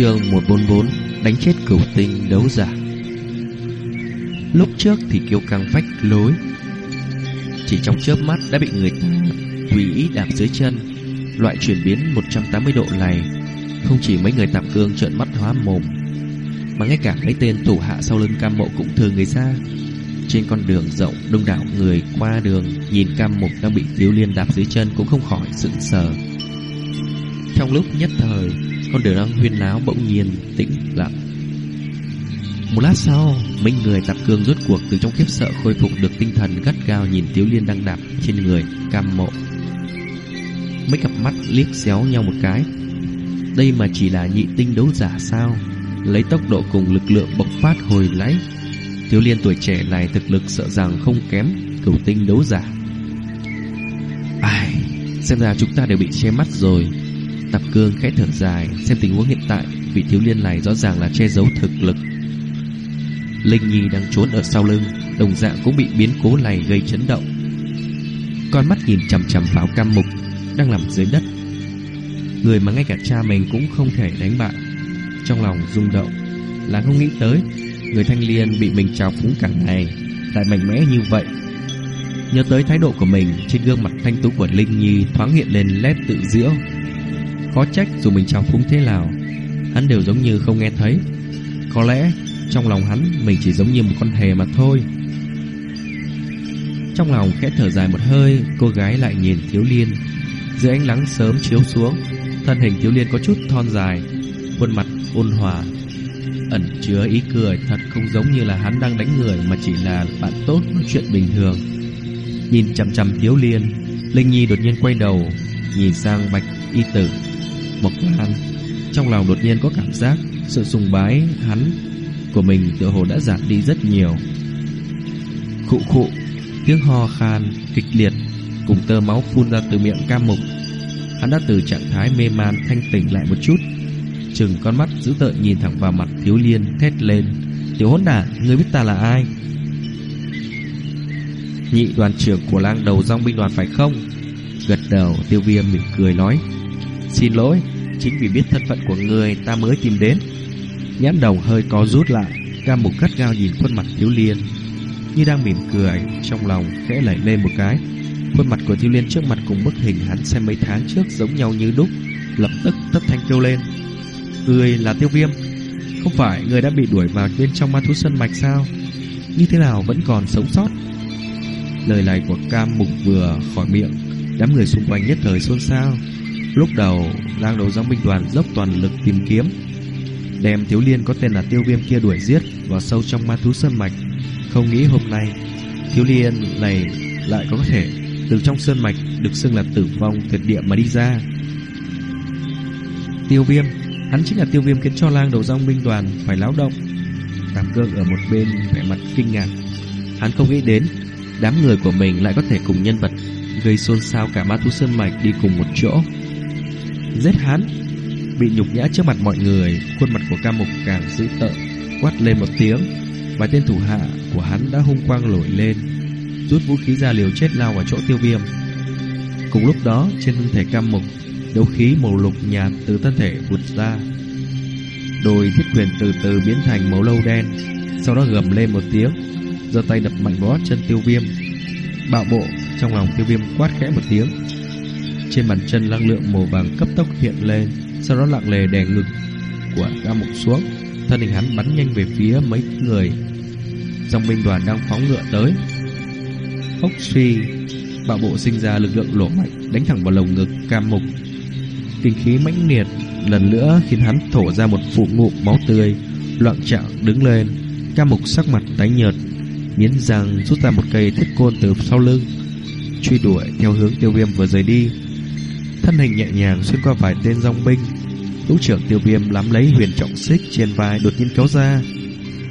chương 144 Đánh chết cửu tinh đấu giả. Lúc trước thì kiêu căng vách lối. Chỉ trong chớp mắt đã bị người ta tùy ý đạp dưới chân. Loại chuyển biến 180 độ này, Không chỉ mấy người tạm cương trợn mắt hóa mồm, Mà ngay cả mấy tên thủ hạ sau lưng cam mộ cũng thừa người ra. Trên con đường rộng, đông đảo người qua đường, Nhìn cam mục đang bị thiếu liên đạp dưới chân cũng không khỏi sững sờ. Trong lúc nhất thời con đường đang huyên náo bỗng nhiên, tĩnh lặng. Một lát sau, minh người tạp cương rốt cuộc từ trong khiếp sợ Khôi phục được tinh thần gắt gao Nhìn Tiếu Liên đang đạp trên người cam mộ. Mấy cặp mắt liếc xéo nhau một cái. Đây mà chỉ là nhị tinh đấu giả sao? Lấy tốc độ cùng lực lượng bộc phát hồi lấy Tiếu Liên tuổi trẻ này thực lực sợ rằng không kém cửu tinh đấu giả. Ai, Xem ra chúng ta đều bị che mắt rồi. Tạp cương khẽ thở dài, Xem tình huống hiện tại, Vị thiếu liên này rõ ràng là che giấu thực lực. Linh Nhi đang trốn ở sau lưng, Đồng dạng cũng bị biến cố này gây chấn động. Con mắt nhìn chằm chằm vào cam mục, Đang nằm dưới đất. Người mà ngay cả cha mình cũng không thể đánh bại. Trong lòng rung động, Là không nghĩ tới, Người thanh liên bị mình trào phúng cả ngày, Lại mạnh mẽ như vậy. Nhớ tới thái độ của mình Trên gương mặt thanh tú của Linh Nhi Thoáng hiện lên nét tự diễu. Khó trách dù mình chào phúng thế nào, Hắn đều giống như không nghe thấy. Có lẽ trong lòng hắn Mình chỉ giống như một con hề mà thôi. Trong lòng khẽ thở dài một hơi, Cô gái lại nhìn Thiếu Liên Dưới ánh nắng sớm chiếu xuống, Thân hình Thiếu Liên có chút thon dài, Khuôn mặt ôn hòa. Ẩn chứa ý cười Thật không giống như là hắn đang đánh người Mà chỉ là bạn tốt nói chuyện bình thường. Nhìn chằm chằm Thiếu Liên Linh Nhi đột nhiên quay đầu, Nhìn sang Bạch Y Tử. Mộc Lan Trong lòng đột nhiên có cảm giác Sự sùng bái hắn của mình tựa hồ đã giảm đi rất nhiều. Khụ khụ Tiếng ho khan kịch liệt Cùng tơ máu phun ra từ miệng cam mục. Hắn đã từ trạng thái mê man thanh tỉnh lại một chút. Chừng con mắt dữ tợn nhìn thẳng vào mặt thiếu liên Thét lên. Tiểu hỗn đản, ngươi biết ta là ai? Nhị đoàn trưởng của lang đầu dòng binh đoàn phải không? Gật đầu tiêu viêm mỉm cười nói. Xin lỗi, Chính vì biết thân phận của người ta mới tìm đến. Nhãn đồng hơi có rút lại Cam mục gắt gao nhìn khuôn mặt thiếu liên. Như đang mỉm cười, Trong lòng khẽ lẩy lên một cái. Khuôn mặt của thiếu liên trước mặt cùng bức hình Hắn xem mấy tháng trước giống nhau như đúc, Lập tức tất thanh kêu lên. Người là tiêu viêm. Không phải người đã bị đuổi vào bên trong ma thú sân mạch sao? Như thế nào vẫn còn sống sót? Lời này của cam mục vừa khỏi miệng, Đám người xung quanh nhất thời xôn xao. Lúc đầu Lang đầu dòng binh đoàn dốc toàn lực tìm kiếm. Đem thiếu liên có tên là tiêu viêm kia đuổi giết Vào sâu trong ma thú sơn mạch. Không nghĩ hôm nay, Thiếu liên này lại có thể Từ trong sơn mạch được xưng là tử vong tuyệt địa mà đi ra. Tiêu viêm, Hắn chính là tiêu viêm khiến cho lang đầu dòng binh đoàn Phải láo động. Tạm cương ở một bên, vẻ mặt kinh ngạc. Hắn không nghĩ đến, Đám người của mình lại có thể cùng nhân vật Gây xôn xao cả ma thú sơn mạch đi cùng một chỗ. Giết hắn Bị nhục nhã trước mặt mọi người, Khuôn mặt của ca mục càng dữ tợn, Quát lên một tiếng. Và tên thủ hạ của hắn đã hung quang nổi lên, Rút vũ khí ra liều chết lao vào chỗ tiêu viêm. Cùng lúc đó, trên thân thể cam mục, Đấu khí màu lục nhạt từ thân thể vụt ra. Đôi thiết quyền từ từ biến thành màu lâu đen, Sau đó gầm lên một tiếng, giơ tay đập mạnh vào chân tiêu viêm. Bạo bộ trong lòng tiêu viêm quát khẽ một tiếng trên bàn chân năng lượng màu vàng cấp tốc hiện lên, Sau đó lặng lề đè ngực của ca mục xuống. Thân hình hắn bắn nhanh về phía mấy người. Dòng binh đoàn đang phóng ngựa tới. Hốc suy, Bạo bộ sinh ra lực lượng lỗ mạnh, Đánh thẳng vào lồng ngực cam mục Kinh khí mãnh liệt Lần nữa khiến hắn thổ ra một phụ ngụm máu tươi. Loạn trạng đứng lên Cam mục sắc mặt tái nhợt Miến răng rút ra một cây thiết côn từ sau lưng, Truy đuổi theo hướng tiêu viêm vừa rời đi. Thân hình nhẹ nhàng xuyên qua vài tên dòng binh Lũ trưởng tiêu viêm lắm lấy huyền trọng xích trên vai đột nhiên kéo ra.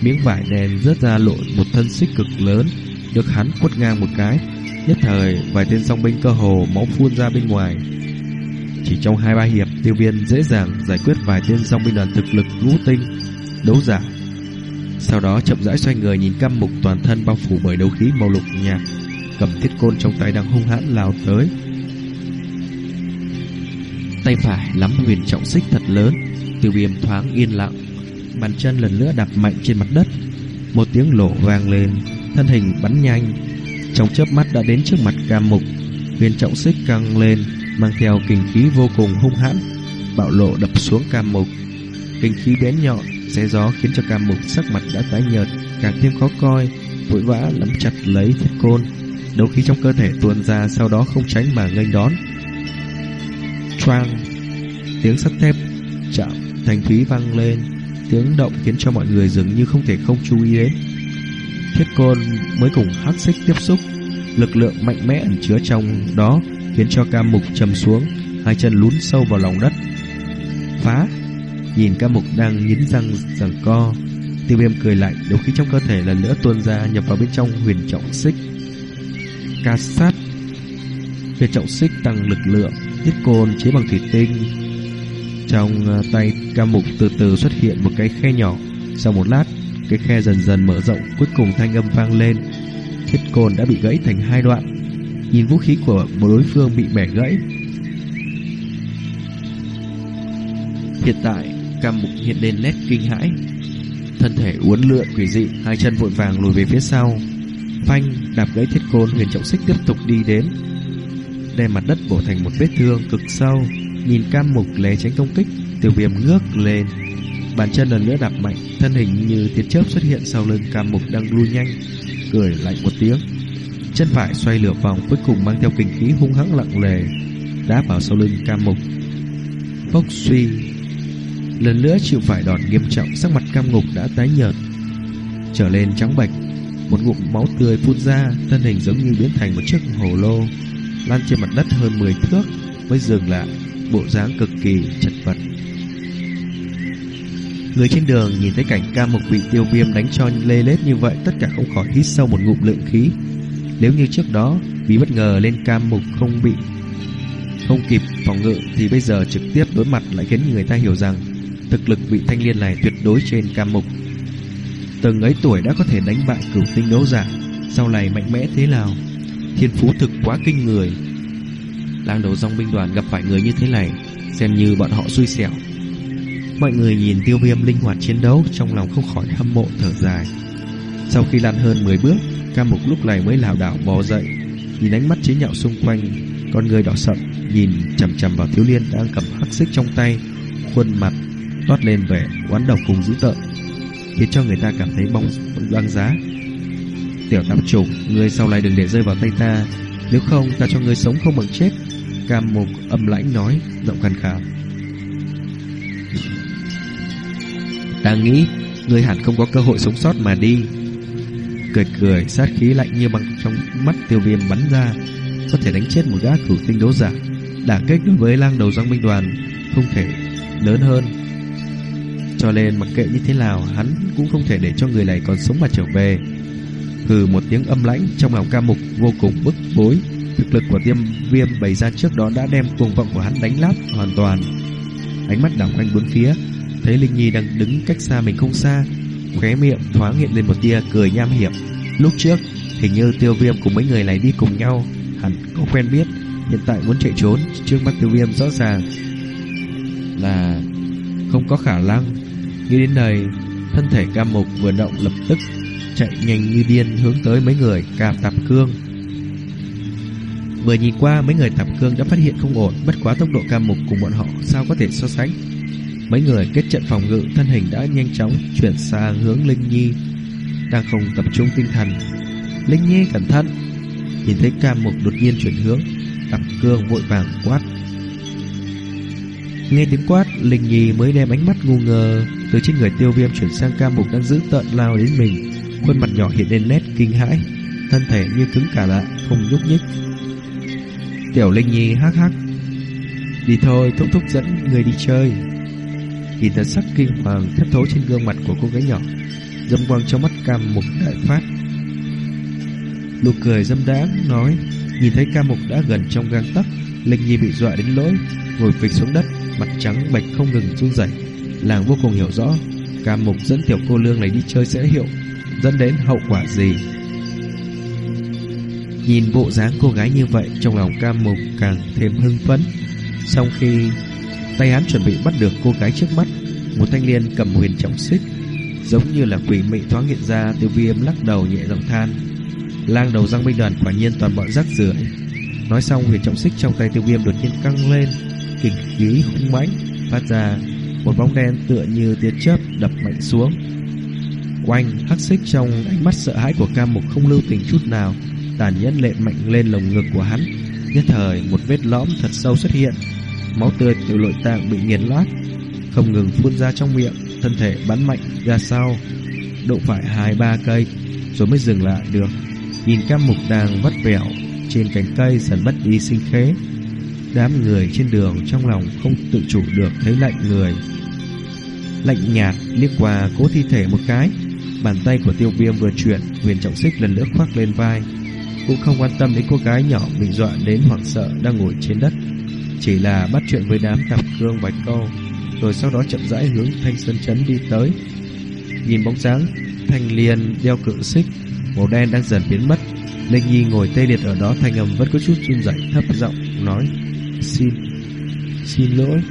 Miếng vải đen rớt ra lộ một thân xích cực lớn, Được hắn quất ngang một cái. Nhất thời, vài tên dòng binh cơ hồ máu phun ra bên ngoài. Chỉ trong hai ba hiệp, tiêu viêm dễ dàng giải quyết vài tên dòng binh đoàn thực lực ngũ tinh, Đấu giả. Sau đó chậm rãi xoay người nhìn căm mục toàn thân bao phủ bởi đấu khí màu lục nhạt, Cầm thiết côn trong tay đang hung hãn lao tới. Tay phải nắm huyền trọng xích thật lớn Tiêu viêm thoáng yên lặng. Bàn chân lần nữa đạp mạnh trên mặt đất. Một tiếng lổ vang lên, Thân hình bắn nhanh. Trong chớp mắt đã đến trước mặt cam mục, Huyền trọng xích căng lên, Mang theo kinh khí vô cùng hung hãn, Bạo lộ đập xuống cam mục. Kinh khí bén nhọn, Xé gió khiến cho cam mục sắc mặt đã tái nhợt, Càng thêm khó coi, Vội vã nắm chặt lấy thiết côn. Đấu khí trong cơ thể tuôn ra, Sau đó không tránh mà nghênh đón. Choang. Tiếng sắt thép chạm thành thúy vang lên. Tiếng động khiến cho mọi người dường như không thể không chú ý đến. Thiết côn mới cùng hắc xích tiếp xúc. Lực lượng mạnh mẽ ẩn chứa trong đó Khiến cho cam mục trầm xuống, Hai chân lún sâu vào lòng đất. Phá! Nhìn cam mục đang nhín răng giằng co, Tiêu viêm cười lạnh Đấu khí trong cơ thể lần nữa tuôn ra Nhập vào bên trong huyền trọng xích. Ca sát! Huyền trọng xích tăng lực lượng, Thiết côn chế bằng thủy tinh. Trong à, tay cam mục từ từ xuất hiện một cái khe nhỏ. Sau một lát, Cái khe dần dần mở rộng, Cuối cùng thanh âm vang lên. Thiết côn đã bị gãy thành hai đoạn. Nhìn vũ khí của một đối phương bị bẻ gãy. Hiện tại Cam mục hiện lên nét kinh hãi. Thân thể uốn lượn quỷ dị, Hai chân vội vàng lùi về phía sau. Phanh, đạp gãy thiết côn, Huyền trọng xích tiếp tục đi đến. Đem mặt đất bổ thành một vết thương cực sâu, Nhìn cam mục lé tránh công kích Tiêu viêm ngước lên. Bàn chân lần nữa đạp mạnh, Thân hình như tia chớp xuất hiện sau lưng cam mục đang lui nhanh, Cười lạnh một tiếng. Chân phải xoay lửa vòng, cuối cùng mang theo kinh khí hung hãng lặng lề, đá vào sau lưng cam mục. Phốc suy. Lần nữa chịu phải đòn nghiêm trọng, Sắc mặt cam ngục đã tái nhợt, Trở lên trắng bệch. Một ngụm máu tươi phun ra, Thân hình giống như biến thành một chiếc hồ lô. Lan trên mặt đất hơn 10 thước Mới dừng lại Bộ dáng cực kỳ chật vật. Người trên đường nhìn thấy cảnh ca mục bị tiêu viêm đánh cho lê lết như vậy, Tất cả không khỏi hít sâu một ngụm lượng khí. Nếu như trước đó, Vì bất ngờ lên cam mục không bị, Không kịp phòng ngự, Thì bây giờ trực tiếp đối mặt lại khiến người ta hiểu rằng Thực lực vị thanh niên này tuyệt đối trên cam mục. Từng ấy tuổi đã có thể đánh bại cửu tinh đấu giả, Sau này mạnh mẽ thế nào? Thiên phú thực quá kinh người. Lang đầu dòng binh đoàn gặp phải người như thế này, Xem như bọn họ xui xẻo. Mọi người nhìn tiêu viêm linh hoạt chiến đấu, Trong lòng không khỏi hâm mộ thở dài. Sau khi lăn hơn 10 bước Cam mục lúc này mới lảo đảo bò dậy, Nhìn ánh mắt chế nhạo xung quanh. Con người đỏ sậm, Nhìn chầm chầm vào thiếu liên đang cầm hắc xích trong tay, Khuôn mặt toát lên vẻ oán độc cùng dữ tợn, Khiến cho người ta cảm thấy bong băng giá. Tiểu tam chủ Người sau này đừng để rơi vào tay ta. Nếu không, ta cho người sống không bằng chết. Cam mục âm lãnh nói, Giọng khàn khàn. Ta nghĩ Người hẳn không có cơ hội sống sót mà đi. Cười cười, sát khí lạnh như băng trong mắt tiêu viêm bắn ra. Có thể đánh chết một gã cử tinh đấu giả. Đả kích đối với lang đầu giang binh đoàn, Không thể lớn hơn. Cho nên mặc kệ như thế nào, Hắn cũng không thể để cho người này còn sống mà trở về. Hừ một tiếng âm lãnh Trong lòng ca mục vô cùng bức bối. Thực lực của tiêm viêm bày ra trước đó Đã đem cuồng vọng của hắn đánh lát hoàn toàn. Ánh mắt đảo quanh bốn phía, Thấy Linh Nhi đang đứng cách xa mình không xa, Khóe miệng thoáng hiện lên một tia cười nham hiểm. Lúc trước, Hình như tiêu viêm cùng mấy người này đi cùng nhau, Hẳn có quen biết. Hiện tại muốn chạy trốn, Trước mắt tiêu viêm rõ ràng Là không có khả năng. Nghĩ đến đây Thân thể cam mục vừa động lập tức Chạy nhanh như điên hướng tới mấy người cạp tạp cương. Vừa nhìn qua, mấy người tạp cương đã phát hiện không ổn, Bất quá tốc độ cam mục cùng bọn họ Sao có thể so sánh. Mấy người kết trận phòng ngự, thân hình đã nhanh chóng chuyển sang hướng Linh Nhi, Đang không tập trung tinh thần. Linh Nhi cẩn thận, Nhìn thấy cam mục đột nhiên chuyển hướng, Tạp cương vội vàng quát. Nghe tiếng quát, Linh Nhi mới đem ánh mắt ngu ngơ Từ trên người tiêu viêm chuyển sang cam mục đang giữ tợn lao đến mình. Khuôn mặt nhỏ hiện lên nét kinh hãi, Thân thể như cứng cả lại, Không nhúc nhích. Tiểu Linh Nhi hắc hắc. Đi thôi, thúc thúc dẫn người đi chơi. Nhìn thần sắc kinh hoàng thất thố trên gương mặt của cô gái nhỏ, Dâm quang trong mắt cam mục đại phát. Lục cười dâm đáng nói, Nhìn thấy cam mục đã gần trong gang tấc, Linh Nhi bị dọa đến lỗi, Ngồi phịch xuống đất, Mặt trắng bạch không ngừng run rẩy. Làng vô cùng hiểu rõ, Cam mục dẫn tiểu cô lương này đi chơi sẽ hiệu. Dẫn đến hậu quả gì? Nhìn bộ dáng cô gái như vậy, Trong lòng cam mục càng thêm hưng phấn. Sau khi tay hắn chuẩn bị bắt được cô gái trước mắt, Một thanh niên cầm huyền trọng xích, Giống như là quỷ mị thoáng hiện ra, Tiêu viêm lắc đầu nhẹ giọng than. Lang đầu răng binh đoàn quả nhiên toàn bọn rác rưởi. Nói xong, huyền trọng xích trong tay tiêu viêm đột nhiên căng lên, Kình khí hung mãnh, Phát ra một bóng đen tựa như tia chớp đập mạnh xuống. Quanh hắc xích trong ánh mắt sợ hãi của cam mục không lưu tình chút nào. Tàn nhẫn lệ mạnh lên lồng ngực của hắn. Nhất thời một vết lõm thật sâu xuất hiện. Máu tươi từ nội tạng bị nghiền nát, Không ngừng phun ra trong miệng Thân thể bắn mạnh ra sau. Độ phải hai ba cây Rồi mới dừng lại được. Nhìn cam mục đang vắt vẻo Trên cành cây dần mất đi sinh khế. Đám người trên đường trong lòng không tự chủ được thấy lạnh người. Lạnh nhạt liếc qua cố thi thể một cái. Bàn tay của tiêu viêm vừa chuyển Huyền trọng xích lần nữa khoác lên vai. Cũng không quan tâm đến cô gái nhỏ Bị dọa đến hoảng sợ đang ngồi trên đất. Chỉ là bắt chuyện với đám tạp cương vài câu Rồi sau đó chậm rãi hướng thanh sơn chấn đi tới. Nhìn bóng dáng Thanh liền đeo cự xích Màu đen đang dần biến mất. Linh Nhi ngồi tê liệt ở đó thanh âm vẫn có chút run rẩy thấp giọng nói Xin, xin lỗi.